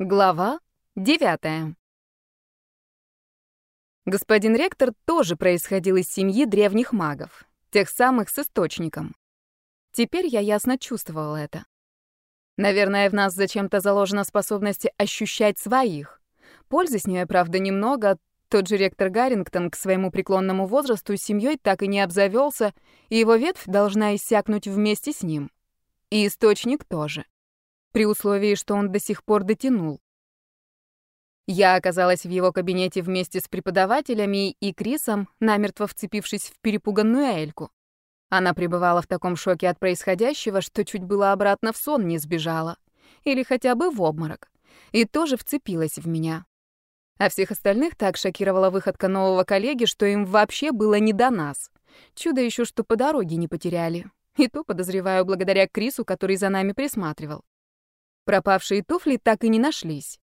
Глава девятая. Господин ректор тоже происходил из семьи древних магов, тех самых с источником. Теперь я ясно чувствовала это. Наверное, в нас зачем-то заложена способность ощущать своих. Пользы с ней, правда, немного. Тот же ректор Гаррингтон к своему преклонному возрасту семьей так и не обзавелся, и его ветвь должна иссякнуть вместе с ним. И источник тоже при условии, что он до сих пор дотянул. Я оказалась в его кабинете вместе с преподавателями и Крисом, намертво вцепившись в перепуганную Эльку. Она пребывала в таком шоке от происходящего, что чуть было обратно в сон не сбежала. Или хотя бы в обморок. И тоже вцепилась в меня. А всех остальных так шокировала выходка нового коллеги, что им вообще было не до нас. Чудо еще, что по дороге не потеряли. И то, подозреваю, благодаря Крису, который за нами присматривал. Пропавшие туфли так и не нашлись.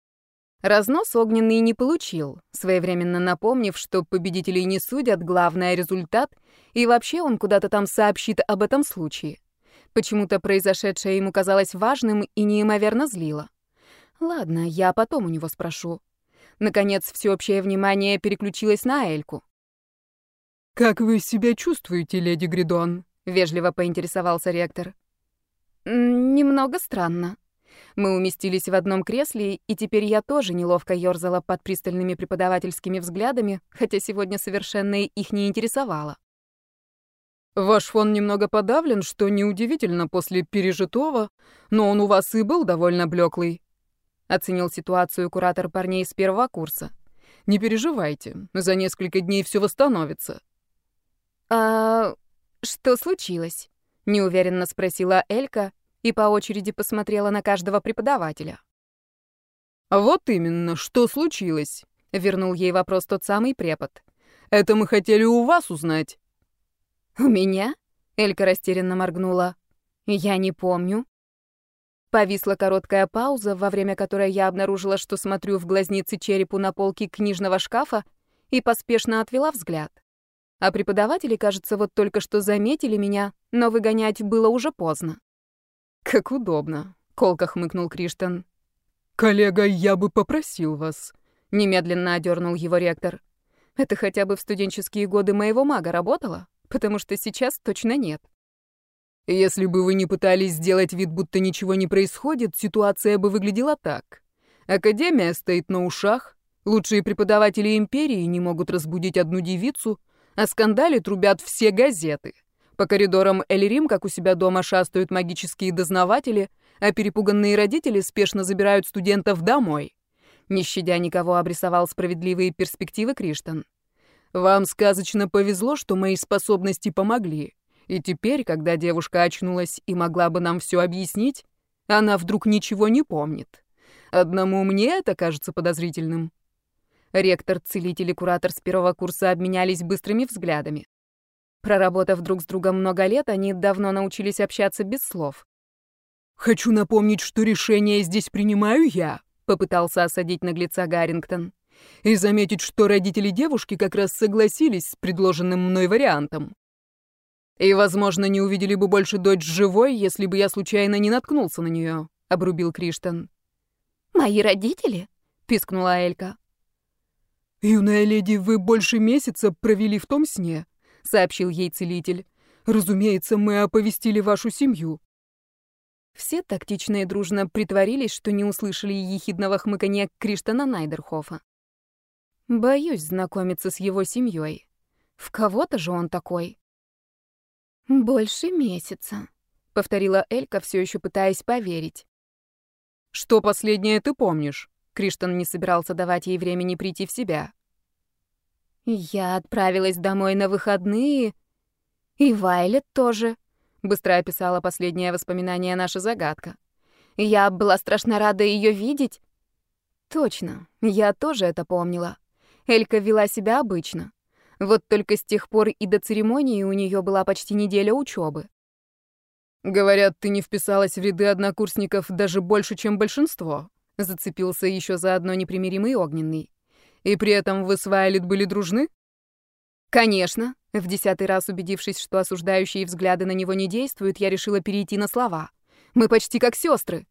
Разнос огненный не получил, своевременно напомнив, что победителей не судят, главное — результат, и вообще он куда-то там сообщит об этом случае. Почему-то произошедшее ему казалось важным и неимоверно злило. Ладно, я потом у него спрошу. Наконец, всеобщее внимание переключилось на Эльку. «Как вы себя чувствуете, леди Гридон?» — вежливо поинтересовался ректор. «Немного странно», мы уместились в одном кресле, и теперь я тоже неловко ёрзала под пристальными преподавательскими взглядами, хотя сегодня совершенно их не интересовало. Ваш фон немного подавлен, что неудивительно после пережитого, но он у вас и был довольно блеклый. Оценил ситуацию куратор парней с первого курса. Не переживайте, за несколько дней все восстановится. А что случилось? неуверенно спросила Элька, и по очереди посмотрела на каждого преподавателя. «Вот именно, что случилось?» — вернул ей вопрос тот самый препод. «Это мы хотели у вас узнать». «У меня?» — Элька растерянно моргнула. «Я не помню». Повисла короткая пауза, во время которой я обнаружила, что смотрю в глазницы черепу на полке книжного шкафа и поспешно отвела взгляд. А преподаватели, кажется, вот только что заметили меня, но выгонять было уже поздно. «Как удобно», — колко хмыкнул Криштан. «Коллега, я бы попросил вас», — немедленно одернул его ректор. «Это хотя бы в студенческие годы моего мага работало? Потому что сейчас точно нет». «Если бы вы не пытались сделать вид, будто ничего не происходит, ситуация бы выглядела так. Академия стоит на ушах, лучшие преподаватели империи не могут разбудить одну девицу, а скандали трубят все газеты». По коридорам Эльрим, как у себя дома, шастают магические дознаватели, а перепуганные родители спешно забирают студентов домой. Не щадя никого, обрисовал справедливые перспективы Криштан. «Вам сказочно повезло, что мои способности помогли. И теперь, когда девушка очнулась и могла бы нам все объяснить, она вдруг ничего не помнит. Одному мне это кажется подозрительным». Ректор, целитель и куратор с первого курса обменялись быстрыми взглядами. Проработав друг с другом много лет, они давно научились общаться без слов. «Хочу напомнить, что решение здесь принимаю я», — попытался осадить наглеца Гаррингтон. «И заметить, что родители девушки как раз согласились с предложенным мной вариантом. И, возможно, не увидели бы больше дочь живой, если бы я случайно не наткнулся на нее», — обрубил Криштан. «Мои родители?» — пискнула Элька. «Юная леди, вы больше месяца провели в том сне», сообщил ей целитель. Разумеется, мы оповестили вашу семью. Все тактично и дружно притворились, что не услышали ехидного хмыканья Криштана Найдерхофа. Боюсь знакомиться с его семьей. В кого-то же он такой. Больше месяца, повторила Элька, все еще пытаясь поверить. Что последнее ты помнишь? Криштан не собирался давать ей времени прийти в себя. Я отправилась домой на выходные. И Вайлет тоже. Быстро описала последнее воспоминание наша загадка. Я была страшно рада ее видеть. Точно, я тоже это помнила. Элька вела себя обычно. Вот только с тех пор и до церемонии у нее была почти неделя учебы. Говорят, ты не вписалась в ряды однокурсников даже больше, чем большинство. Зацепился еще за одно непримиримый огненный. И при этом вы с Вайлет были дружны? Конечно. В десятый раз убедившись, что осуждающие взгляды на него не действуют, я решила перейти на слова. Мы почти как сестры.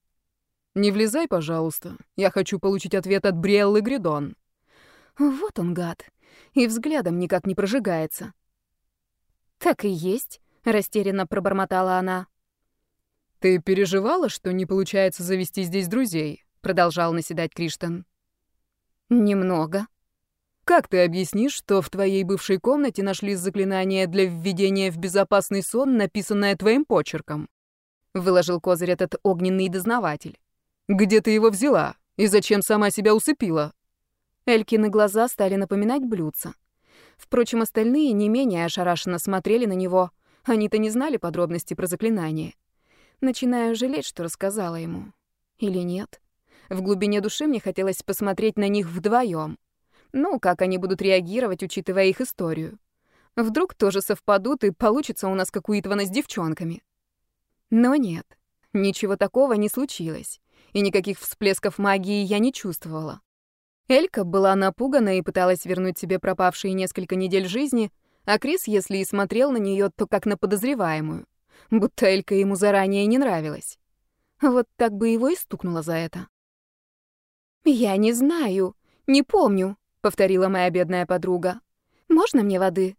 Не влезай, пожалуйста. Я хочу получить ответ от Бриэллы Гридон. Вот он, гад. И взглядом никак не прожигается. Так и есть, растерянно пробормотала она. Ты переживала, что не получается завести здесь друзей? продолжал наседать Криштан. Немного. Как ты объяснишь, что в твоей бывшей комнате нашли заклинание для введения в безопасный сон, написанное твоим почерком? Выложил козырь этот огненный дознаватель. Где ты его взяла? И зачем сама себя усыпила?» Элькины глаза стали напоминать блюдца. Впрочем, остальные не менее ошарашенно смотрели на него. Они-то не знали подробности про заклинание. Начинаю жалеть, что рассказала ему. Или нет? В глубине души мне хотелось посмотреть на них вдвоем. Ну, как они будут реагировать, учитывая их историю. Вдруг тоже совпадут, и получится у нас как у Итвана с девчонками. Но нет, ничего такого не случилось и никаких всплесков магии я не чувствовала. Элька была напугана и пыталась вернуть себе пропавшие несколько недель жизни, а Крис, если и смотрел на нее, то как на подозреваемую, будто Элька ему заранее не нравилась. Вот так бы его и стукнуло за это. «Я не знаю, не помню», — повторила моя бедная подруга. «Можно мне воды?»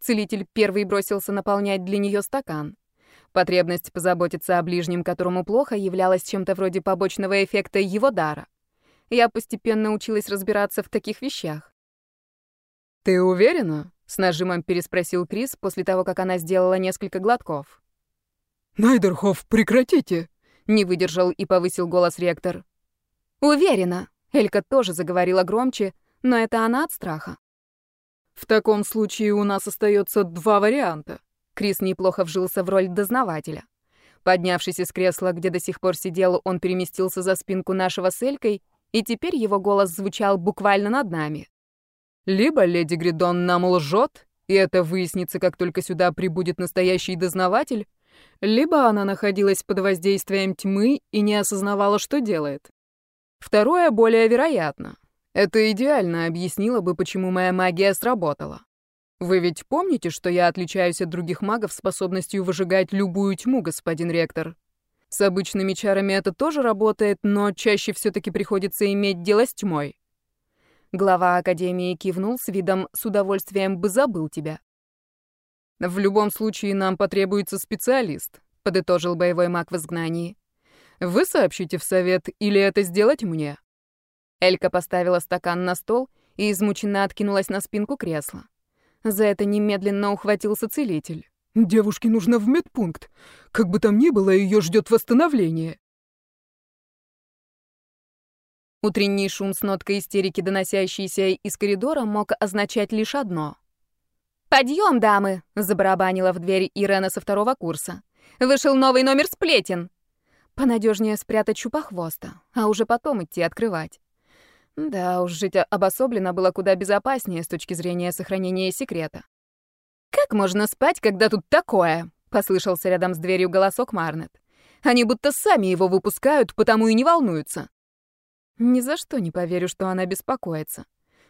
Целитель первый бросился наполнять для нее стакан. Потребность позаботиться о ближнем, которому плохо, являлась чем-то вроде побочного эффекта его дара. Я постепенно училась разбираться в таких вещах. «Ты уверена?» — с нажимом переспросил Крис после того, как она сделала несколько глотков. «Найдерхоф, прекратите!» — не выдержал и повысил голос ректор. «Уверена!» — Элька тоже заговорила громче, но это она от страха. «В таком случае у нас остается два варианта. Крис неплохо вжился в роль дознавателя. Поднявшись из кресла, где до сих пор сидел, он переместился за спинку нашего с Элькой, и теперь его голос звучал буквально над нами. «Либо леди Гридон нам лжет, и это выяснится, как только сюда прибудет настоящий дознаватель, либо она находилась под воздействием тьмы и не осознавала, что делает. Второе более вероятно. Это идеально объяснило бы, почему моя магия сработала. Вы ведь помните, что я отличаюсь от других магов способностью выжигать любую тьму, господин ректор? С обычными чарами это тоже работает, но чаще все-таки приходится иметь дело с тьмой. Глава Академии кивнул с видом «с удовольствием бы забыл тебя». «В любом случае нам потребуется специалист», — подытожил боевой маг в изгнании. «Вы сообщите в совет или это сделать мне?» Элька поставила стакан на стол и измученно откинулась на спинку кресла. За это немедленно ухватился целитель. «Девушке нужно в медпункт. Как бы там ни было, ее ждет восстановление». Утренний шум с ноткой истерики, доносящийся из коридора, мог означать лишь одно. «Подъем, дамы!» — забарабанила в дверь Ирена со второго курса. «Вышел новый номер сплетен!» Понадежнее спрятать чупохвоста, а уже потом идти открывать. Да уж, жить обособленно было куда безопаснее с точки зрения сохранения секрета. «Как можно спать, когда тут такое?» — послышался рядом с дверью голосок Марнет. «Они будто сами его выпускают, потому и не волнуются». Ни за что не поверю, что она беспокоится.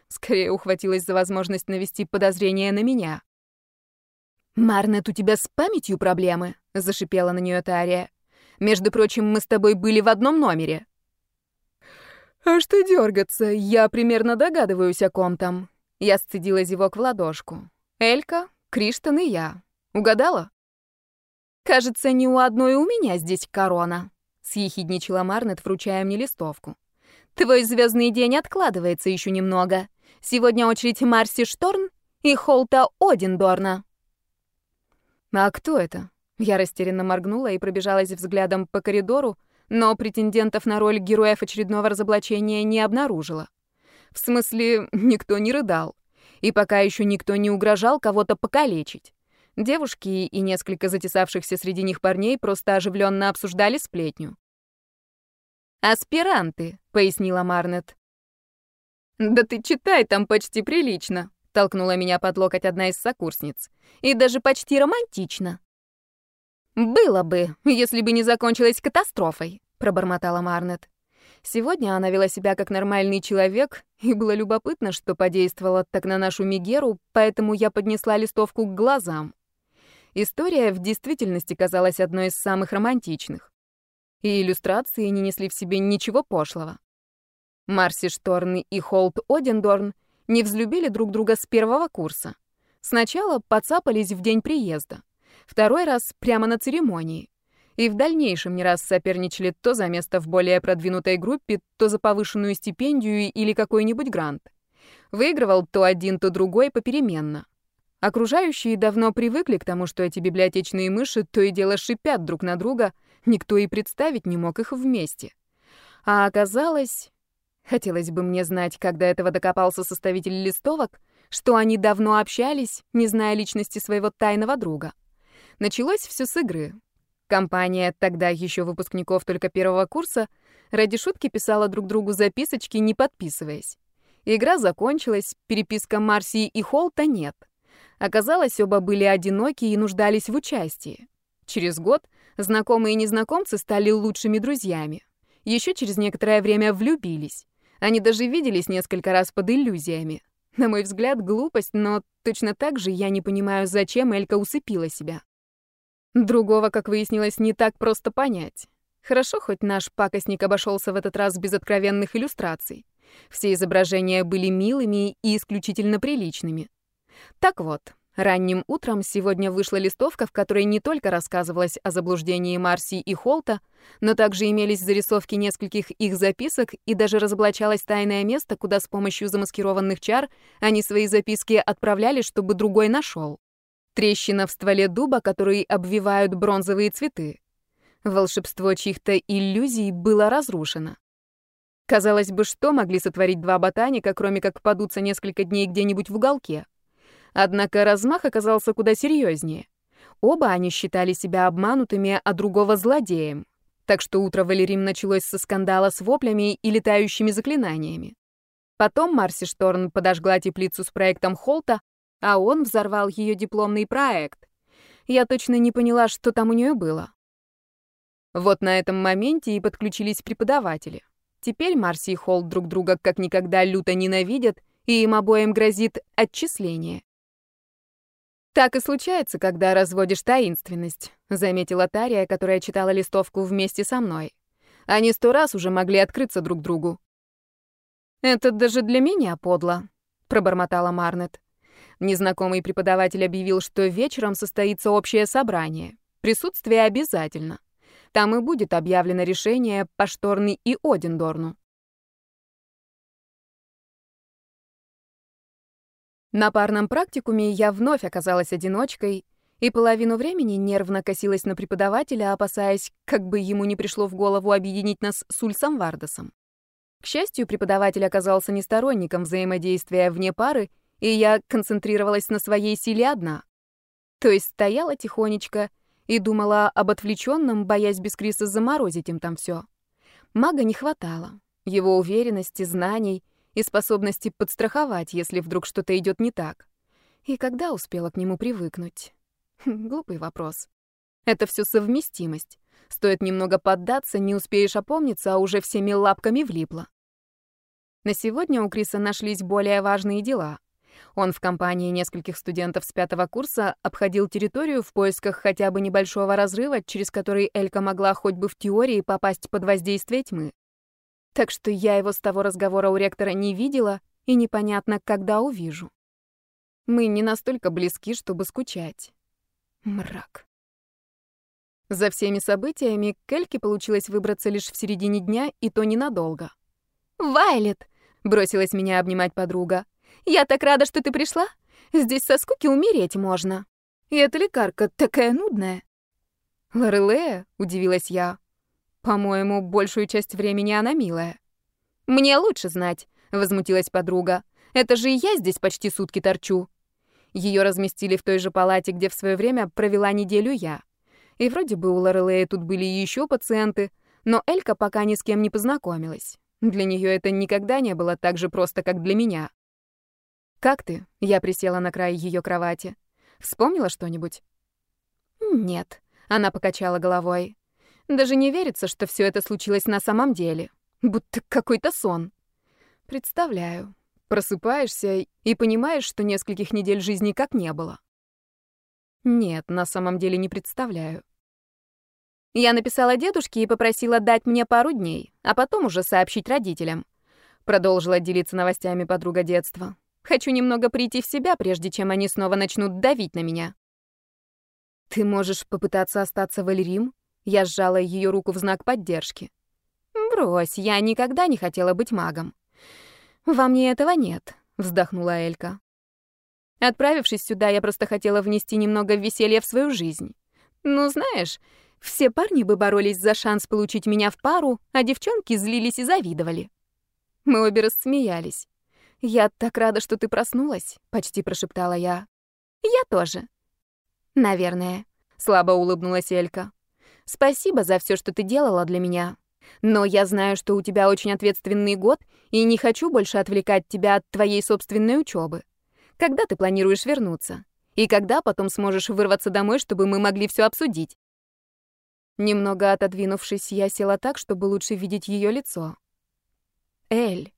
Скорее ухватилась за возможность навести подозрение на меня. «Марнет, у тебя с памятью проблемы?» — зашипела на нее Тария. «Между прочим, мы с тобой были в одном номере». «А что дергаться? Я примерно догадываюсь, о ком там». Я сцедила зевок в ладошку. «Элька, Криштан и я. Угадала?» «Кажется, не у одной у меня здесь корона», — съехидничала Марнет, вручая мне листовку. «Твой звездный день откладывается еще немного. Сегодня очередь Марси Шторн и Холта Одиндорна». «А кто это?» Я растерянно моргнула и пробежалась взглядом по коридору, но претендентов на роль героев очередного разоблачения не обнаружила. В смысле, никто не рыдал. И пока еще никто не угрожал кого-то покалечить. Девушки и несколько затесавшихся среди них парней просто оживленно обсуждали сплетню. «Аспиранты», — пояснила Марнет. «Да ты читай там почти прилично», — толкнула меня под локоть одна из сокурсниц. «И даже почти романтично». «Было бы, если бы не закончилось катастрофой», — пробормотала Марнет. Сегодня она вела себя как нормальный человек, и было любопытно, что подействовало так на нашу Мигеру, поэтому я поднесла листовку к глазам. История в действительности казалась одной из самых романтичных. и иллюстрации не несли в себе ничего пошлого. Марси Шторн и Холт Одендорн не взлюбили друг друга с первого курса. Сначала подцапались в день приезда, второй раз прямо на церемонии. И в дальнейшем не раз соперничали то за место в более продвинутой группе, то за повышенную стипендию или какой-нибудь грант. Выигрывал то один, то другой попеременно. Окружающие давно привыкли к тому, что эти библиотечные мыши то и дело шипят друг на друга, никто и представить не мог их вместе. А оказалось, хотелось бы мне знать, когда этого докопался составитель листовок, что они давно общались, не зная личности своего тайного друга. Началось все с игры. Компания, тогда еще выпускников только первого курса, ради шутки писала друг другу записочки, не подписываясь. Игра закончилась, переписка Марсии и Холта нет. Оказалось, оба были одиноки и нуждались в участии. Через год знакомые и незнакомцы стали лучшими друзьями. Еще через некоторое время влюбились. Они даже виделись несколько раз под иллюзиями. На мой взгляд, глупость, но точно так же я не понимаю, зачем Элька усыпила себя. Другого, как выяснилось, не так просто понять. Хорошо, хоть наш пакостник обошелся в этот раз без откровенных иллюстраций. Все изображения были милыми и исключительно приличными. Так вот, ранним утром сегодня вышла листовка, в которой не только рассказывалось о заблуждении Марси и Холта, но также имелись зарисовки нескольких их записок и даже разоблачалось тайное место, куда с помощью замаскированных чар они свои записки отправляли, чтобы другой нашел. Трещина в стволе дуба, который обвивают бронзовые цветы. Волшебство чьих-то иллюзий было разрушено. Казалось бы, что могли сотворить два ботаника, кроме как подуться несколько дней где-нибудь в уголке? Однако размах оказался куда серьезнее. Оба они считали себя обманутыми, а другого злодеем. Так что утро Валерим началось со скандала с воплями и летающими заклинаниями. Потом Марси Шторн подожгла теплицу с проектом Холта, а он взорвал ее дипломный проект. Я точно не поняла, что там у нее было. Вот на этом моменте и подключились преподаватели. Теперь Марси и Холл друг друга как никогда люто ненавидят, и им обоим грозит отчисление. «Так и случается, когда разводишь таинственность», — заметила Тария, которая читала листовку вместе со мной. «Они сто раз уже могли открыться друг другу». «Это даже для меня подло», — пробормотала Марнет. Незнакомый преподаватель объявил, что вечером состоится общее собрание. Присутствие обязательно. Там и будет объявлено решение по Шторны и Одендорну. На парном практикуме я вновь оказалась одиночкой и половину времени нервно косилась на преподавателя, опасаясь, как бы ему не пришло в голову объединить нас с Ульсом Вардасом. К счастью, преподаватель оказался не сторонником взаимодействия вне пары и я концентрировалась на своей силе одна. То есть стояла тихонечко и думала об отвлеченном, боясь без Криса заморозить им там все. Мага не хватало. Его уверенности, знаний и способности подстраховать, если вдруг что-то идет не так. И когда успела к нему привыкнуть? Хм, глупый вопрос. Это все совместимость. Стоит немного поддаться, не успеешь опомниться, а уже всеми лапками влипло. На сегодня у Криса нашлись более важные дела. Он в компании нескольких студентов с пятого курса обходил территорию в поисках хотя бы небольшого разрыва, через который Элька могла хоть бы в теории попасть под воздействие тьмы. Так что я его с того разговора у ректора не видела и непонятно, когда увижу. Мы не настолько близки, чтобы скучать. Мрак. За всеми событиями к Эльке получилось выбраться лишь в середине дня, и то ненадолго. «Вайлет!» — бросилась меня обнимать подруга. Я так рада, что ты пришла. Здесь со скуки умереть можно. И эта лекарка такая нудная. Лорелея, удивилась я. По-моему, большую часть времени она милая. Мне лучше знать, возмутилась подруга. Это же и я здесь почти сутки торчу. Ее разместили в той же палате, где в свое время провела неделю я. И вроде бы у Лорелеи тут были еще пациенты, но Элька пока ни с кем не познакомилась. Для нее это никогда не было так же просто, как для меня. «Как ты?» — я присела на край ее кровати. «Вспомнила что-нибудь?» «Нет», — она покачала головой. «Даже не верится, что все это случилось на самом деле. Будто какой-то сон. Представляю. Просыпаешься и понимаешь, что нескольких недель жизни как не было». «Нет, на самом деле не представляю». Я написала дедушке и попросила дать мне пару дней, а потом уже сообщить родителям. Продолжила делиться новостями подруга детства. Хочу немного прийти в себя, прежде чем они снова начнут давить на меня. Ты можешь попытаться остаться в Эльрим? Я сжала ее руку в знак поддержки. Брось, я никогда не хотела быть магом. Во мне этого нет, вздохнула Элька. Отправившись сюда, я просто хотела внести немного веселья в свою жизнь. Ну, знаешь, все парни бы боролись за шанс получить меня в пару, а девчонки злились и завидовали. Мы обе рассмеялись. «Я так рада, что ты проснулась», — почти прошептала я. «Я тоже». «Наверное», — слабо улыбнулась Элька. «Спасибо за все, что ты делала для меня. Но я знаю, что у тебя очень ответственный год, и не хочу больше отвлекать тебя от твоей собственной учебы. Когда ты планируешь вернуться? И когда потом сможешь вырваться домой, чтобы мы могли все обсудить?» Немного отодвинувшись, я села так, чтобы лучше видеть ее лицо. «Эль,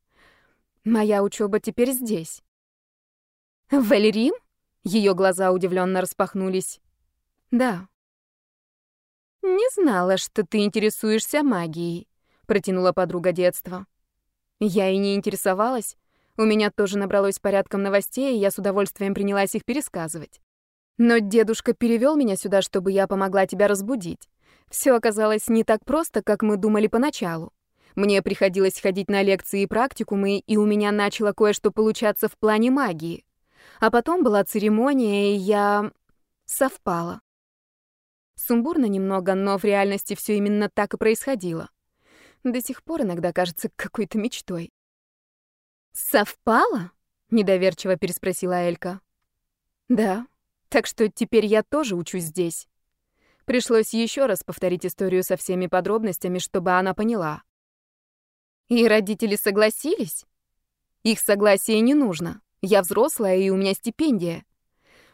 Моя учеба теперь здесь. В Эльрим? Ее глаза удивленно распахнулись. Да. Не знала, что ты интересуешься магией, протянула подруга детства. Я и не интересовалась. У меня тоже набралось порядком новостей, и я с удовольствием принялась их пересказывать. Но дедушка перевел меня сюда, чтобы я помогла тебя разбудить. Все оказалось не так просто, как мы думали поначалу. Мне приходилось ходить на лекции и практикумы, и у меня начало кое-что получаться в плане магии. А потом была церемония, и я... совпала. Сумбурно немного, но в реальности все именно так и происходило. До сих пор иногда кажется какой-то мечтой. «Совпало?» — недоверчиво переспросила Элька. «Да, так что теперь я тоже учусь здесь». Пришлось еще раз повторить историю со всеми подробностями, чтобы она поняла. И родители согласились? Их согласие не нужно. Я взрослая, и у меня стипендия.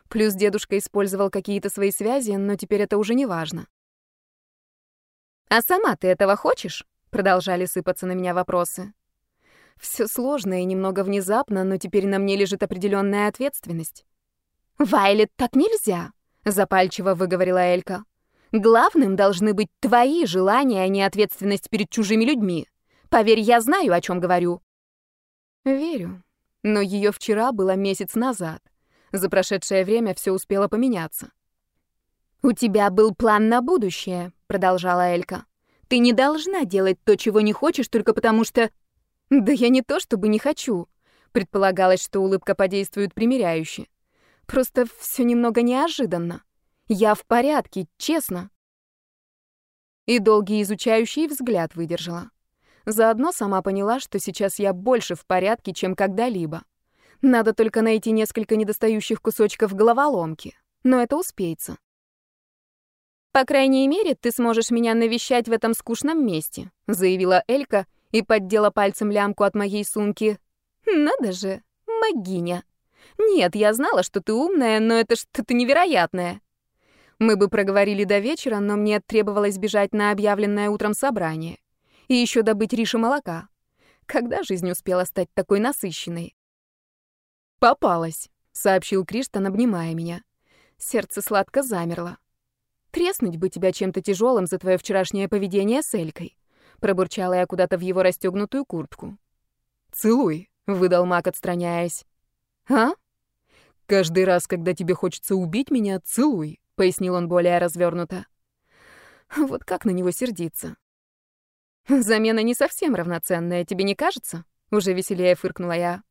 Плюс дедушка использовал какие-то свои связи, но теперь это уже не важно. «А сама ты этого хочешь?» — продолжали сыпаться на меня вопросы. Все сложно и немного внезапно, но теперь на мне лежит определенная ответственность. «Вайлет, так нельзя!» — запальчиво выговорила Элька. «Главным должны быть твои желания, а не ответственность перед чужими людьми. Поверь, я знаю, о чем говорю». Верю. Но ее вчера было месяц назад. За прошедшее время все успело поменяться. «У тебя был план на будущее», — продолжала Элька. «Ты не должна делать то, чего не хочешь, только потому что...» «Да я не то, чтобы не хочу». Предполагалось, что улыбка подействует примиряюще. Просто все немного неожиданно. Я в порядке, честно. И долгий изучающий взгляд выдержала. Заодно сама поняла, что сейчас я больше в порядке, чем когда-либо. Надо только найти несколько недостающих кусочков головоломки. Но это успеется. «По крайней мере, ты сможешь меня навещать в этом скучном месте», заявила Элька и поддела пальцем лямку от моей сумки. «Надо же, магиня. Нет, я знала, что ты умная, но это что-то невероятное». Мы бы проговорили до вечера, но мне требовалось бежать на объявленное утром собрание и еще добыть Рише молока. Когда жизнь успела стать такой насыщенной? «Попалась», — сообщил Криштан, обнимая меня. Сердце сладко замерло. «Треснуть бы тебя чем-то тяжелым за твое вчерашнее поведение с Элькой», — пробурчала я куда-то в его расстегнутую куртку. «Целуй», — выдал Мак, отстраняясь. «А?» «Каждый раз, когда тебе хочется убить меня, целуй», — пояснил он более развернуто. Вот как на него сердиться? Замена не совсем равноценная, тебе не кажется? Уже веселее фыркнула я.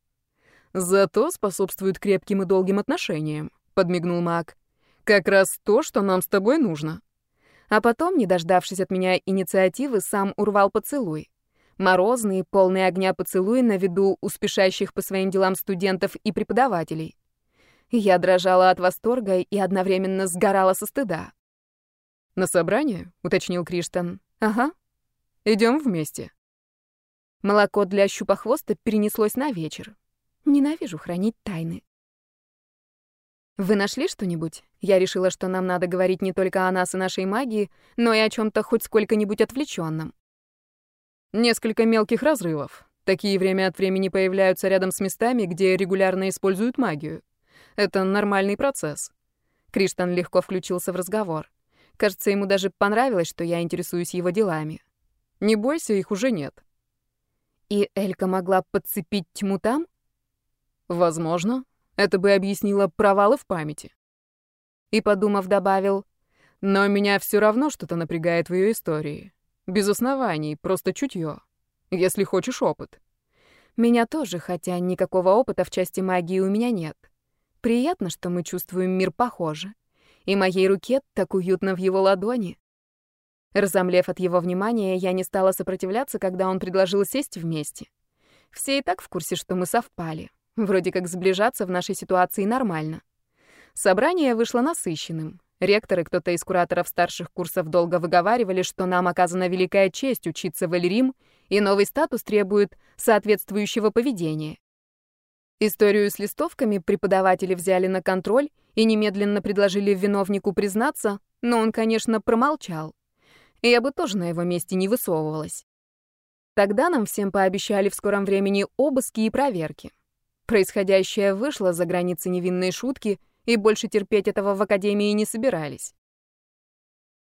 Зато способствует крепким и долгим отношениям, подмигнул Мак. Как раз то, что нам с тобой нужно. А потом, не дождавшись от меня инициативы, сам урвал поцелуй. Морозный, полный огня поцелуй на виду у спешащих по своим делам студентов и преподавателей. Я дрожала от восторга и одновременно сгорала со стыда. «На собрание?» — уточнил Криштан. «Ага», Идем вместе. Молоко для щупохвоста перенеслось на вечер. Ненавижу хранить тайны. Вы нашли что-нибудь? Я решила, что нам надо говорить не только о нас и нашей магии, но и о чем то хоть сколько-нибудь отвлеченном. Несколько мелких разрывов. Такие время от времени появляются рядом с местами, где регулярно используют магию. Это нормальный процесс. Криштан легко включился в разговор. Кажется, ему даже понравилось, что я интересуюсь его делами. Не бойся, их уже нет. И Элька могла подцепить тьму там? Возможно. Это бы объяснило провалы в памяти. И, подумав, добавил, но меня все равно что-то напрягает в ее истории. Без оснований, просто чутье. Если хочешь опыт. Меня тоже, хотя никакого опыта в части магии у меня нет. Приятно, что мы чувствуем мир похоже. И моей руке так уютно в его ладони. Разомлев от его внимания, я не стала сопротивляться, когда он предложил сесть вместе. Все и так в курсе, что мы совпали. Вроде как сближаться в нашей ситуации нормально. Собрание вышло насыщенным. Ректор и кто-то из кураторов старших курсов долго выговаривали, что нам оказана великая честь учиться в Эльрим, и новый статус требует соответствующего поведения. Историю с листовками преподаватели взяли на контроль и немедленно предложили виновнику признаться, но он, конечно, промолчал. Я бы тоже на его месте не высовывалась. Тогда нам всем пообещали в скором времени обыски и проверки. Происходящее вышло за границы невинной шутки, и больше терпеть этого в Академии не собирались.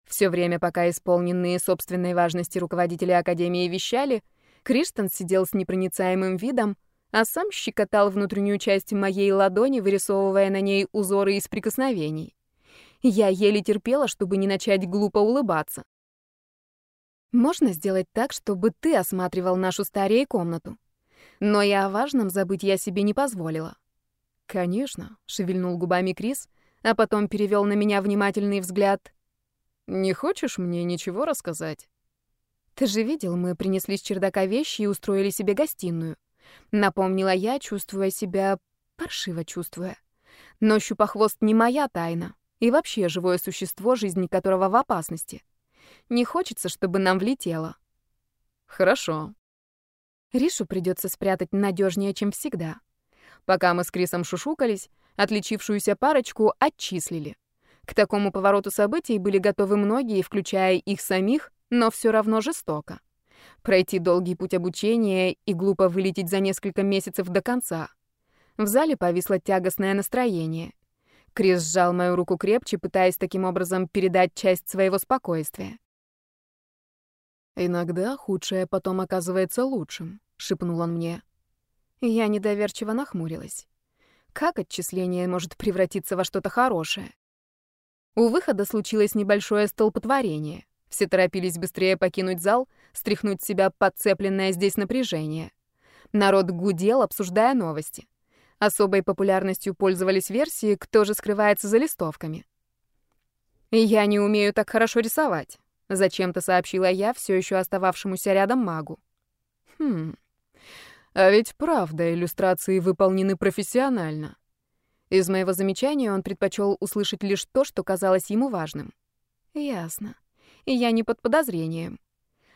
Все время, пока исполненные собственной важности руководители Академии вещали, Криштан сидел с непроницаемым видом, а сам щекотал внутреннюю часть моей ладони, вырисовывая на ней узоры из прикосновений. Я еле терпела, чтобы не начать глупо улыбаться. «Можно сделать так, чтобы ты осматривал нашу старее комнату?» Но и о важном забыть я себе не позволила. «Конечно», — шевельнул губами Крис, а потом перевел на меня внимательный взгляд. «Не хочешь мне ничего рассказать?» «Ты же видел, мы принесли с чердака вещи и устроили себе гостиную. Напомнила я, чувствуя себя... паршиво чувствуя. Но щупохвост не моя тайна. И вообще живое существо, жизнь которого в опасности. Не хочется, чтобы нам влетело. Хорошо. Ришу придется спрятать надежнее, чем всегда. Пока мы с Крисом шушукались, отличившуюся парочку отчислили. К такому повороту событий были готовы многие, включая их самих, но все равно жестоко пройти долгий путь обучения и глупо вылететь за несколько месяцев до конца. В зале повисло тягостное настроение. Крис сжал мою руку крепче, пытаясь таким образом передать часть своего спокойствия. «Иногда худшее потом оказывается лучшим», — шепнул он мне. Я недоверчиво нахмурилась. Как отчисление может превратиться во что-то хорошее? У выхода случилось небольшое столпотворение. Все торопились быстрее покинуть зал, стряхнуть с себя подцепленное здесь напряжение. Народ гудел, обсуждая новости. Особой популярностью пользовались версии «Кто же скрывается за листовками?». «Я не умею так хорошо рисовать», — зачем-то сообщила я все еще остававшемуся рядом магу. «Хм... А ведь правда, иллюстрации выполнены профессионально». Из моего замечания он предпочел услышать лишь то, что казалось ему важным. «Ясно и я не под подозрением.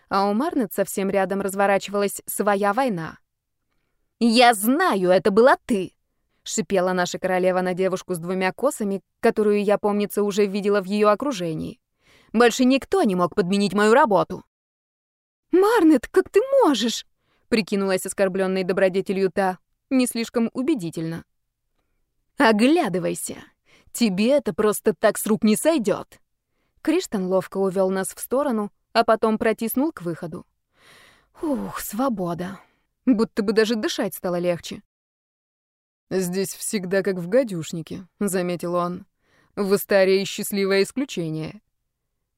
А у Марнет совсем рядом разворачивалась своя война. «Я знаю, это была ты!» — шипела наша королева на девушку с двумя косами, которую я, помнится, уже видела в ее окружении. «Больше никто не мог подменить мою работу!» «Марнет, как ты можешь?» — прикинулась оскорбленной добродетелью та, не слишком убедительно. «Оглядывайся! Тебе это просто так с рук не сойдет!» Криштан ловко увел нас в сторону, а потом протиснул к выходу. Ух, свобода. Будто бы даже дышать стало легче. «Здесь всегда как в гадюшнике», — заметил он. «В Истарии счастливое исключение».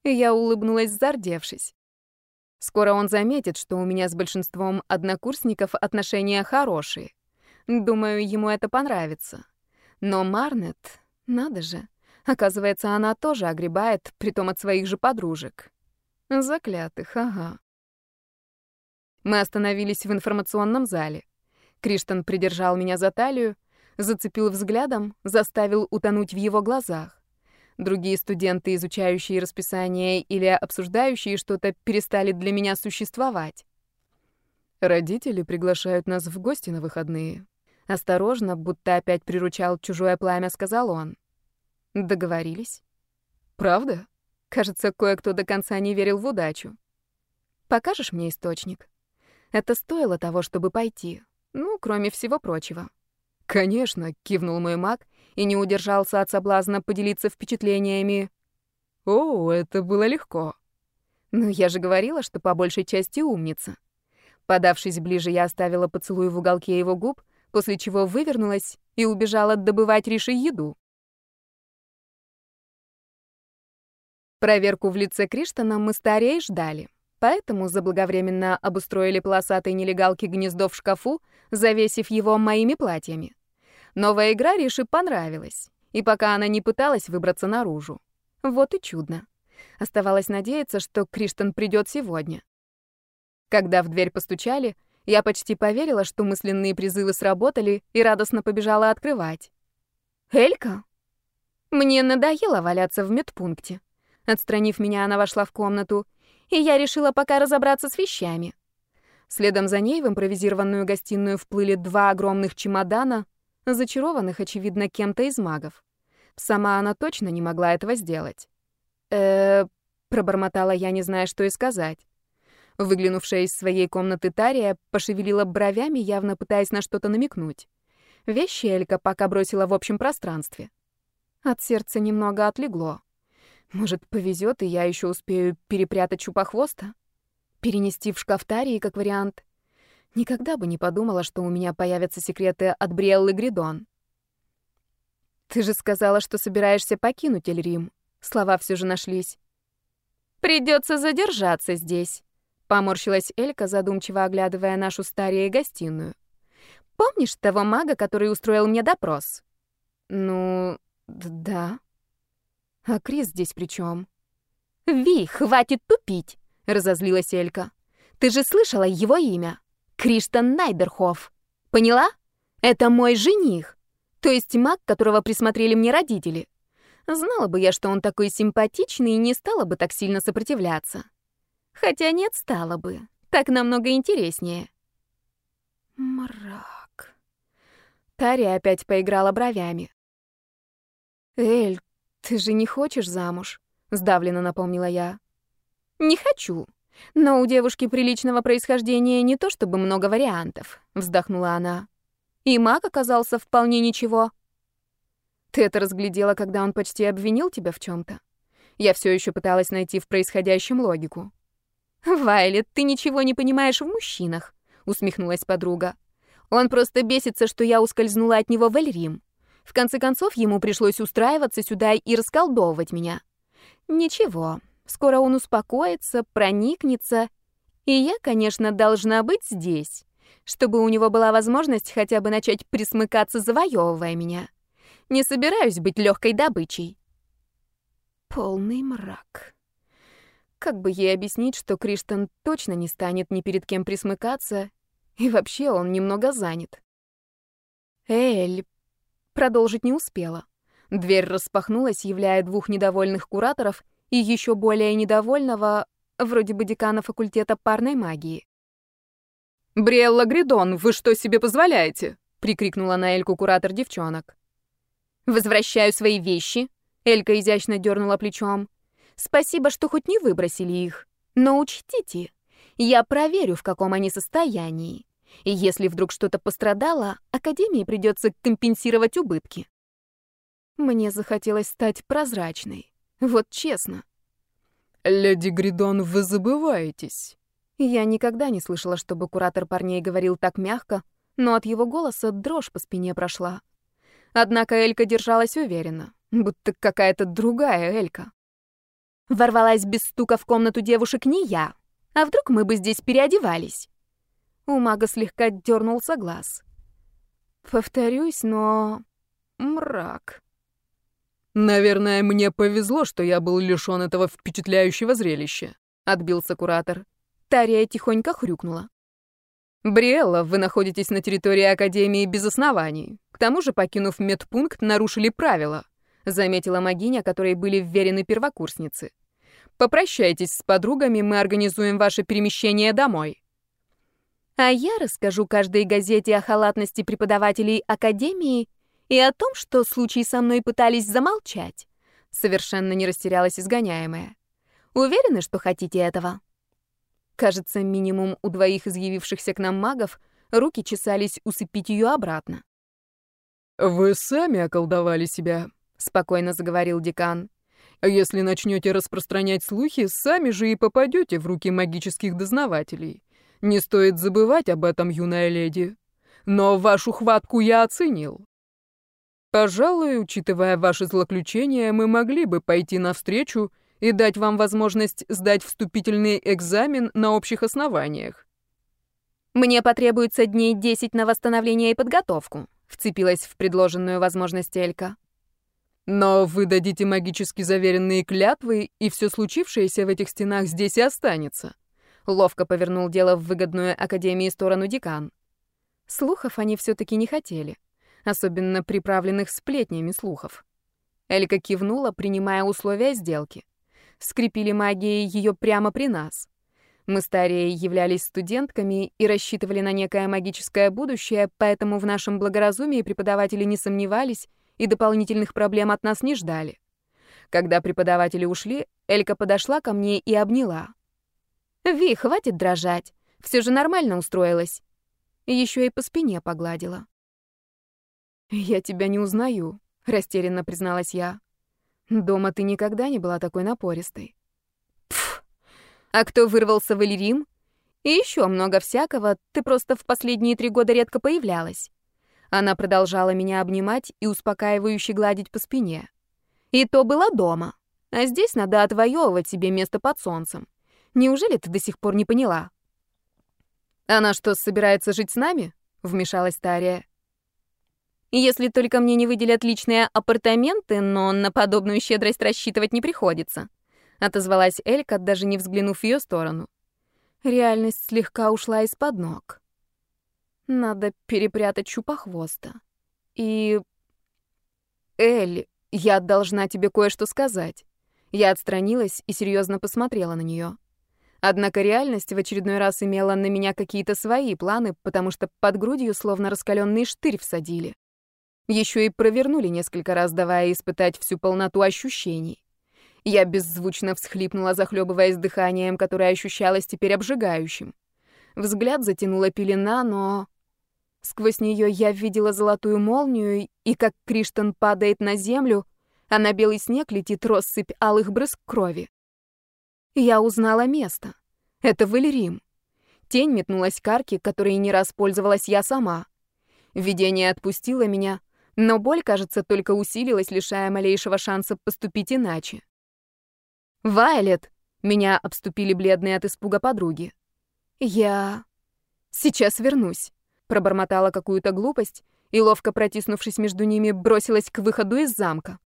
И я улыбнулась, зардевшись. Скоро он заметит, что у меня с большинством однокурсников отношения хорошие. Думаю, ему это понравится. Но Марнет, надо же, Оказывается, она тоже огребает, притом от своих же подружек. Заклятых, ага. Мы остановились в информационном зале. Криштан придержал меня за талию, зацепил взглядом, заставил утонуть в его глазах. Другие студенты, изучающие расписание или обсуждающие что-то, перестали для меня существовать. Родители приглашают нас в гости на выходные. Осторожно, будто опять приручал чужое пламя, сказал он. Договорились. Правда? Кажется, кое-кто до конца не верил в удачу. Покажешь мне источник? Это стоило того, чтобы пойти. Ну, кроме всего прочего. Конечно, кивнул мой маг и не удержался от соблазна поделиться впечатлениями. О, это было легко. Ну, я же говорила, что по большей части умница. Подавшись ближе, я оставила поцелуй в уголке его губ, после чего вывернулась и убежала добывать Риши еду. Проверку в лице Криштана мы старее ждали, поэтому заблаговременно обустроили полосатой нелегалки гнездо в шкафу, завесив его моими платьями. Новая игра Риши понравилась, и пока она не пыталась выбраться наружу. Вот и чудно. Оставалось надеяться, что Криштан придет сегодня. Когда в дверь постучали, я почти поверила, что мысленные призывы сработали, и радостно побежала открывать. «Элька?» Мне надоело валяться в медпункте. Отстранив меня, она вошла в комнату, и я решила пока разобраться с вещами. Следом за ней в импровизированную гостиную вплыли два огромных чемодана, зачарованных, очевидно, кем-то из магов. Сама она точно не могла этого сделать. э пробормотала я, не зная, что и сказать. Выглянувшая из своей комнаты Тария пошевелила бровями, явно пытаясь на что-то намекнуть. Вещи Элька пока бросила в общем пространстве. От сердца немного отлегло. Может, повезет, и я еще успею перепрятать чупохвоста? Перенести в шкаф Тарии как вариант? Никогда бы не подумала, что у меня появятся секреты от Бриэллы Гридон. «Ты же сказала, что собираешься покинуть Эльрим». Слова все же нашлись. «Придется задержаться здесь», — поморщилась Элька, задумчиво оглядывая нашу старую гостиную. «Помнишь того мага, который устроил мне допрос?» «Ну, да», а Крис здесь при чем? «Ви, хватит тупить!» — разозлилась Элька. «Ты же слышала его имя? Криштан Найдерхоф. Поняла? Это мой жених. То есть маг, которого присмотрели мне родители. Знала бы я, что он такой симпатичный, и не стала бы так сильно сопротивляться. Хотя нет, стала бы. Так намного интереснее». Мрак. Тария опять поиграла бровями. «Эль, «Ты же не хочешь замуж?» — сдавленно напомнила я. «Не хочу. Но у девушки приличного происхождения не то чтобы много вариантов», — вздохнула она. «И маг оказался вполне ничего». «Ты это разглядела, когда он почти обвинил тебя в чем то Я все еще пыталась найти в происходящем логику. «Вайлет, ты ничего не понимаешь в мужчинах», — усмехнулась подруга. «Он просто бесится, что я ускользнула от него в Эльрим. В конце концов, ему пришлось устраиваться сюда и расколдовывать меня. Ничего, скоро он успокоится, проникнется, и я, конечно, должна быть здесь, чтобы у него была возможность хотя бы начать присмыкаться, завоевывая меня. Не собираюсь быть легкой добычей. Полный мрак. Как бы ей объяснить, что Криштан точно не станет ни перед кем присмыкаться, и вообще он немного занят. Эль, Продолжить не успела. Дверь распахнулась, являя двух недовольных кураторов и еще более недовольного, вроде бы декана факультета парной магии. «Бриэлла Гридон, вы что себе позволяете?» — прикрикнула на Эльку куратор девчонок. «Возвращаю свои вещи», — Элька изящно дернула плечом. «Спасибо, что хоть не выбросили их. Но учтите, я проверю, в каком они состоянии. И если вдруг что-то пострадало, Академии придется компенсировать убытки. Мне захотелось стать прозрачной. Вот честно. «Леди Гридон, вы забываетесь». Я никогда не слышала, чтобы куратор парней говорил так мягко, но от его голоса дрожь по спине прошла. Однако Элька держалась уверенно, будто какая-то другая Элька. Ворвалась без стука в комнату девушек не я. А вдруг мы бы здесь переодевались? У мага слегка дернулся глаз. Повторюсь, но... мрак. «Наверное, мне повезло, что я был лишён этого впечатляющего зрелища», — отбился куратор. Тария тихонько хрюкнула. «Бриэлла, вы находитесь на территории Академии без оснований. К тому же, покинув медпункт, нарушили правила», — заметила магиня, которой были вверены первокурсницы. «Попрощайтесь с подругами, мы организуем ваше перемещение домой». А я расскажу каждой газете о халатности преподавателей Академии и о том, что случаи со мной пытались замолчать. Совершенно не растерялась изгоняемая. Уверены, что хотите этого? Кажется, минимум у двоих из явившихся к нам магов руки чесались усыпить ее обратно. «Вы сами околдовали себя», — спокойно заговорил декан. Если начнете распространять слухи, сами же и попадете в руки магических дознавателей. Не стоит забывать об этом, юная леди. Но вашу хватку я оценил. Пожалуй, учитывая ваши злоключения, мы могли бы пойти навстречу и дать вам возможность сдать вступительный экзамен на общих основаниях. Мне потребуется дней 10 на восстановление и подготовку, вцепилась в предложенную возможность Элька. Но вы дадите магически заверенные клятвы, и все случившееся в этих стенах здесь и останется. Ловко повернул дело в выгодную Академии сторону декан. Слухов они все-таки не хотели, особенно приправленных сплетнями слухов. Элька кивнула, принимая условия сделки. Скрепили магией ее прямо при нас. Мы старее являлись студентками и рассчитывали на некое магическое будущее, поэтому в нашем благоразумии преподаватели не сомневались и дополнительных проблем от нас не ждали. Когда преподаватели ушли, Элька подошла ко мне и обняла. «Ви, хватит дрожать. Все же нормально устроилась». Еще и по спине погладила. «Я тебя не узнаю», — растерянно призналась я. «Дома ты никогда не была такой напористой». Пф, а кто вырвался в Эльрим? И еще много всякого, ты просто в последние три года редко появлялась. Она продолжала меня обнимать и успокаивающе гладить по спине. И то было дома. А здесь надо отвоевывать себе место под солнцем. Неужели ты до сих пор не поняла? Она что, собирается жить с нами? Вмешалась Тария. Если только мне не выделят личные апартаменты, но на подобную щедрость рассчитывать не приходится. Отозвалась Элька, даже не взглянув в ее сторону. Реальность слегка ушла из-под ног. Надо перепрятать чупохвоста. И... Эль, я должна тебе кое-что сказать. Я отстранилась и серьезно посмотрела на нее. Однако реальность в очередной раз имела на меня какие-то свои планы, потому что под грудью словно раскаленный штырь всадили. Еще и провернули несколько раз, давая испытать всю полноту ощущений. Я беззвучно всхлипнула, захлебываясь дыханием, которое ощущалось теперь обжигающим. Взгляд затянула пелена, но... Сквозь нее я видела золотую молнию, и как Криштан падает на землю, а на белый снег летит россыпь алых брызг крови. Я узнала место. Это Валерим. Тень метнулась к арке, которой не раз пользовалась я сама. Видение отпустило меня, но боль, кажется, только усилилась, лишая малейшего шанса поступить иначе. «Вайлет!» — меня обступили бледные от испуга подруги. «Я... сейчас вернусь», — пробормотала какую-то глупость и, ловко протиснувшись между ними, бросилась к выходу из замка.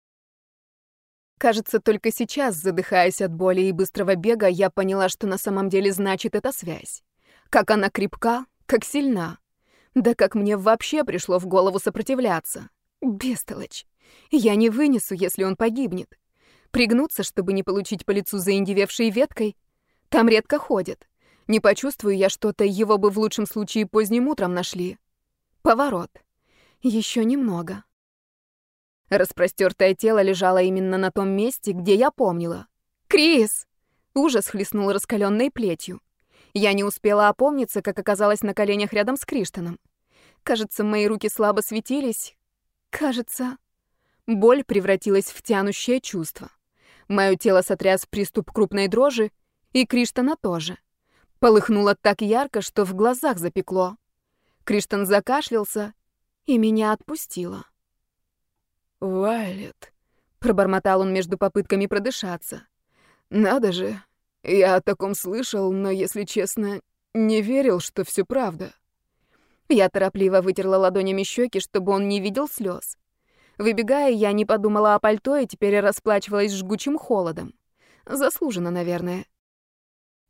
Кажется, только сейчас, задыхаясь от боли и быстрого бега, я поняла, что на самом деле значит эта связь. Как она крепка, как сильна. Да как мне вообще пришло в голову сопротивляться. Бестолочь. Я не вынесу, если он погибнет. Пригнуться, чтобы не получить по лицу заиндевевшей веткой? Там редко ходят. Не почувствую я что-то, его бы в лучшем случае поздним утром нашли. Поворот. Еще немного. Распростертое тело лежало именно на том месте, где я помнила. «Крис!» Ужас хлестнул раскаленной плетью. Я не успела опомниться, как оказалась на коленях рядом с Криштаном. Кажется, мои руки слабо светились. Кажется... Боль превратилась в тянущее чувство. Мое тело сотряс приступ крупной дрожи, и Криштана тоже. Полыхнуло так ярко, что в глазах запекло. Криштан закашлялся, и меня отпустило. «Вайлет», — пробормотал он между попытками продышаться. «Надо же, я о таком слышал, но, если честно, не верил, что все правда». Я торопливо вытерла ладонями щеки, чтобы он не видел слез. Выбегая, я не подумала о пальто и теперь расплачивалась жгучим холодом. Заслуженно, наверное.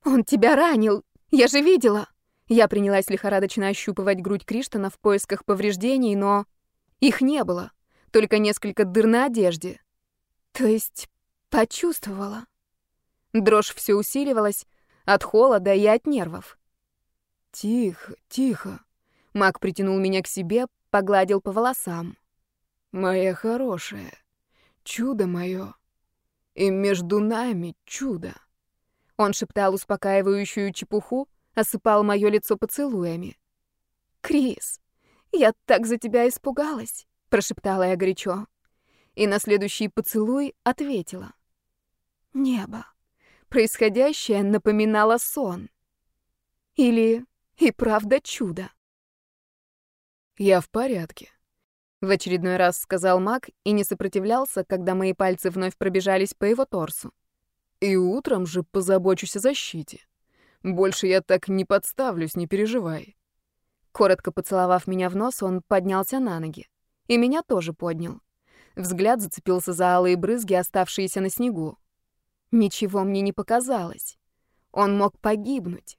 «Он тебя ранил! Я же видела!» Я принялась лихорадочно ощупывать грудь Криштана в поисках повреждений, но их не было только несколько дыр на одежде. То есть почувствовала. Дрожь все усиливалась от холода и от нервов. «Тихо, тихо». Мак притянул меня к себе, погладил по волосам. «Моя хорошая, чудо мое. И между нами чудо». Он шептал успокаивающую чепуху, осыпал мое лицо поцелуями. «Крис, я так за тебя испугалась прошептала я горячо. И на следующий поцелуй ответила. небо. Происходящее напоминало сон. Или и правда чудо. «Я в порядке», — в очередной раз сказал маг и не сопротивлялся, когда мои пальцы вновь пробежались по его торсу. «И утром же позабочусь о защите. Больше я так не подставлюсь, не переживай». Коротко поцеловав меня в нос, он поднялся на ноги. И меня тоже поднял. Взгляд зацепился за алые брызги, оставшиеся на снегу. Ничего мне не показалось. Он мог погибнуть.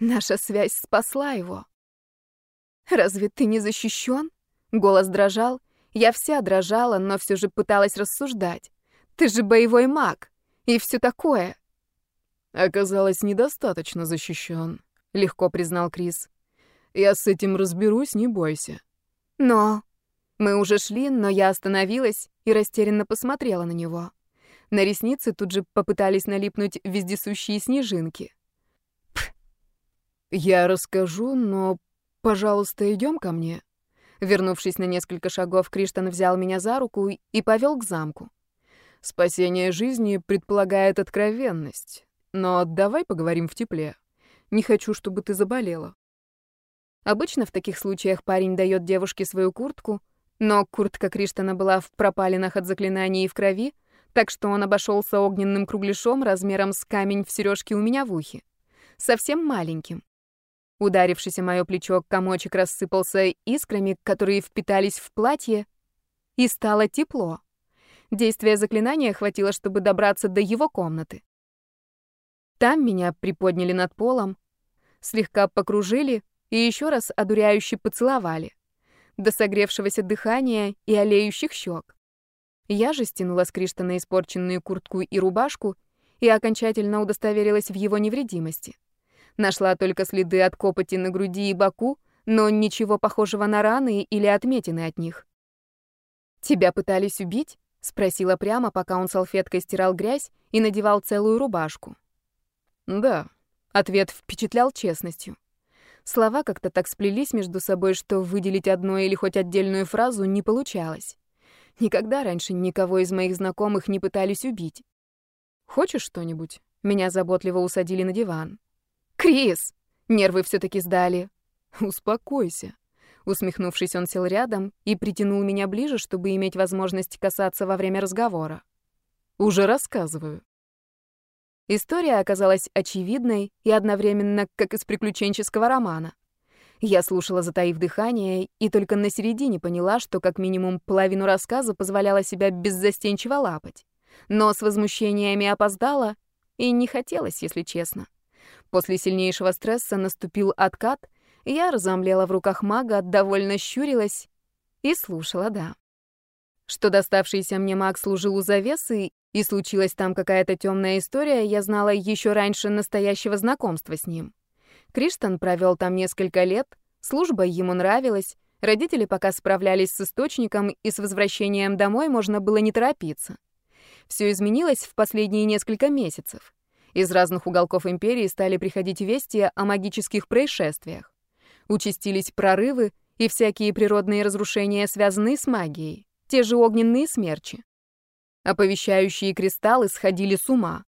Наша связь спасла его. «Разве ты не защищен?» Голос дрожал. Я вся дрожала, но все же пыталась рассуждать. «Ты же боевой маг. И все такое». «Оказалось, недостаточно защищен», — легко признал Крис. «Я с этим разберусь, не бойся». «Но...» Мы уже шли, но я остановилась и растерянно посмотрела на него. На ресницы тут же попытались налипнуть вездесущие снежинки. «Я расскажу, но, пожалуйста, идем ко мне». Вернувшись на несколько шагов, Криштан взял меня за руку и повел к замку. «Спасение жизни предполагает откровенность, но давай поговорим в тепле. Не хочу, чтобы ты заболела». Обычно в таких случаях парень дает девушке свою куртку, но куртка Криштана была в пропалинах от заклинаний и в крови, так что он обошелся огненным кругляшом размером с камень в сережке у меня в ухе. Совсем маленьким. Ударившись о мое плечо, комочек рассыпался искрами, которые впитались в платье, и стало тепло. Действие заклинания хватило, чтобы добраться до его комнаты. Там меня приподняли над полом, слегка покружили и еще раз одуряюще поцеловали до согревшегося дыхания и олеющих щек. Я же стянула с Криштана испорченную куртку и рубашку и окончательно удостоверилась в его невредимости. Нашла только следы от копоти на груди и боку, но ничего похожего на раны или отметины от них. «Тебя пытались убить?» — спросила прямо, пока он салфеткой стирал грязь и надевал целую рубашку. «Да», — ответ впечатлял честностью. Слова как-то так сплелись между собой, что выделить одно или хоть отдельную фразу не получалось. Никогда раньше никого из моих знакомых не пытались убить. «Хочешь что-нибудь?» Меня заботливо усадили на диван. «Крис!» Нервы все таки сдали. «Успокойся». Усмехнувшись, он сел рядом и притянул меня ближе, чтобы иметь возможность касаться во время разговора. «Уже рассказываю». История оказалась очевидной и одновременно как из приключенческого романа. Я слушала, затаив дыхание, и только на середине поняла, что как минимум половину рассказа позволяла себя беззастенчиво лапать. Но с возмущениями опоздала, и не хотелось, если честно. После сильнейшего стресса наступил откат, я разомлела в руках мага, довольно щурилась и слушала, да. Что доставшийся мне маг служил у завесы и случилась там какая-то темная история, я знала еще раньше настоящего знакомства с ним. Криштан провел там несколько лет, служба ему нравилась, родители пока справлялись с источником, и с возвращением домой можно было не торопиться. Все изменилось в последние несколько месяцев. Из разных уголков империи стали приходить вести о магических происшествиях. Участились прорывы и всякие природные разрушения, связанные с магией, те же огненные смерчи. Оповещающие кристаллы сходили с ума.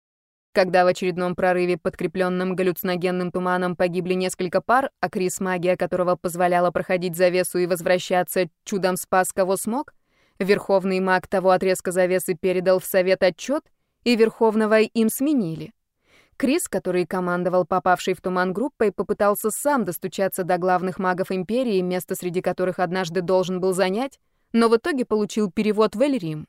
Когда в очередном прорыве, подкрепленном галлюциногенным туманом, погибли несколько пар, а Крис, магия которого позволяла проходить завесу и возвращаться, чудом спас кого смог, верховный маг того отрезка завесы передал в совет отчет, и верховного им сменили. Крис, который командовал попавшей в туман группой, попытался сам достучаться до главных магов империи, место среди которых однажды должен был занять, но в итоге получил перевод в Эльрим.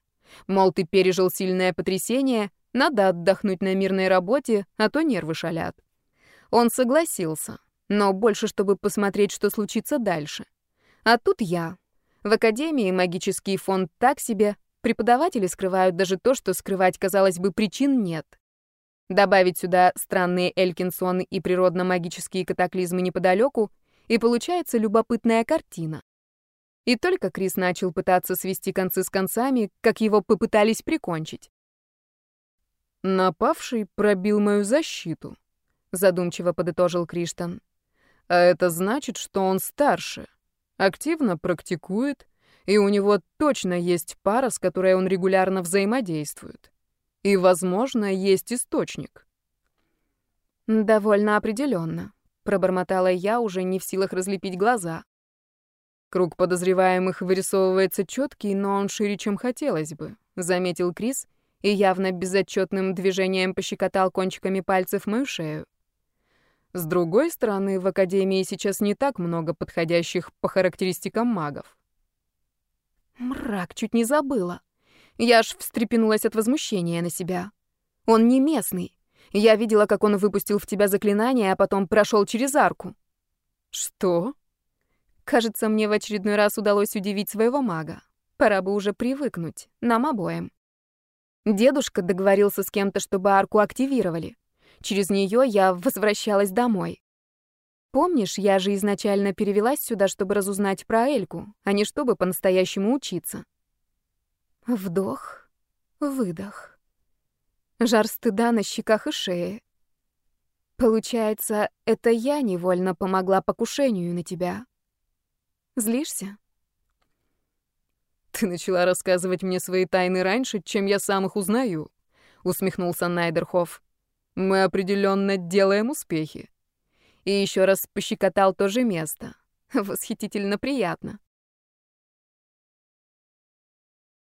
Мол, ты пережил сильное потрясение, надо отдохнуть на мирной работе, а то нервы шалят. Он согласился, но больше, чтобы посмотреть, что случится дальше. А тут я. В академии магический фонд так себе, преподаватели скрывают даже то, что скрывать, казалось бы, причин нет. Добавить сюда странные Элькинсоны и природно-магические катаклизмы неподалеку, и получается любопытная картина. И только Крис начал пытаться свести концы с концами, как его попытались прикончить. «Напавший пробил мою защиту», — задумчиво подытожил Криштан. «А это значит, что он старше, активно практикует, и у него точно есть пара, с которой он регулярно взаимодействует. И, возможно, есть источник. Довольно определенно, пробормотала я, уже не в силах разлепить глаза. Круг подозреваемых вырисовывается четкий, но он шире, чем хотелось бы, заметил Крис и явно безотчетным движением пощекотал кончиками пальцев мою шею. С другой стороны, в Академии сейчас не так много подходящих по характеристикам магов. Мрак, чуть не забыла. Я аж встрепенулась от возмущения на себя. Он не местный. Я видела, как он выпустил в тебя заклинание, а потом прошел через арку. Что? Кажется, мне в очередной раз удалось удивить своего мага. Пора бы уже привыкнуть, нам обоим. Дедушка договорился с кем-то, чтобы арку активировали. Через нее я возвращалась домой. Помнишь, я же изначально перевелась сюда, чтобы разузнать про Эльку, а не чтобы по-настоящему учиться. Вдох, выдох. Жар стыда на щеках и шее. Получается, это я невольно помогла покушению на тебя. Злишься? Ты начала рассказывать мне свои тайны раньше, чем я сам их узнаю, усмехнулся Найдерхоф. Мы определенно делаем успехи. И еще раз пощекотал то же место. Восхитительно приятно.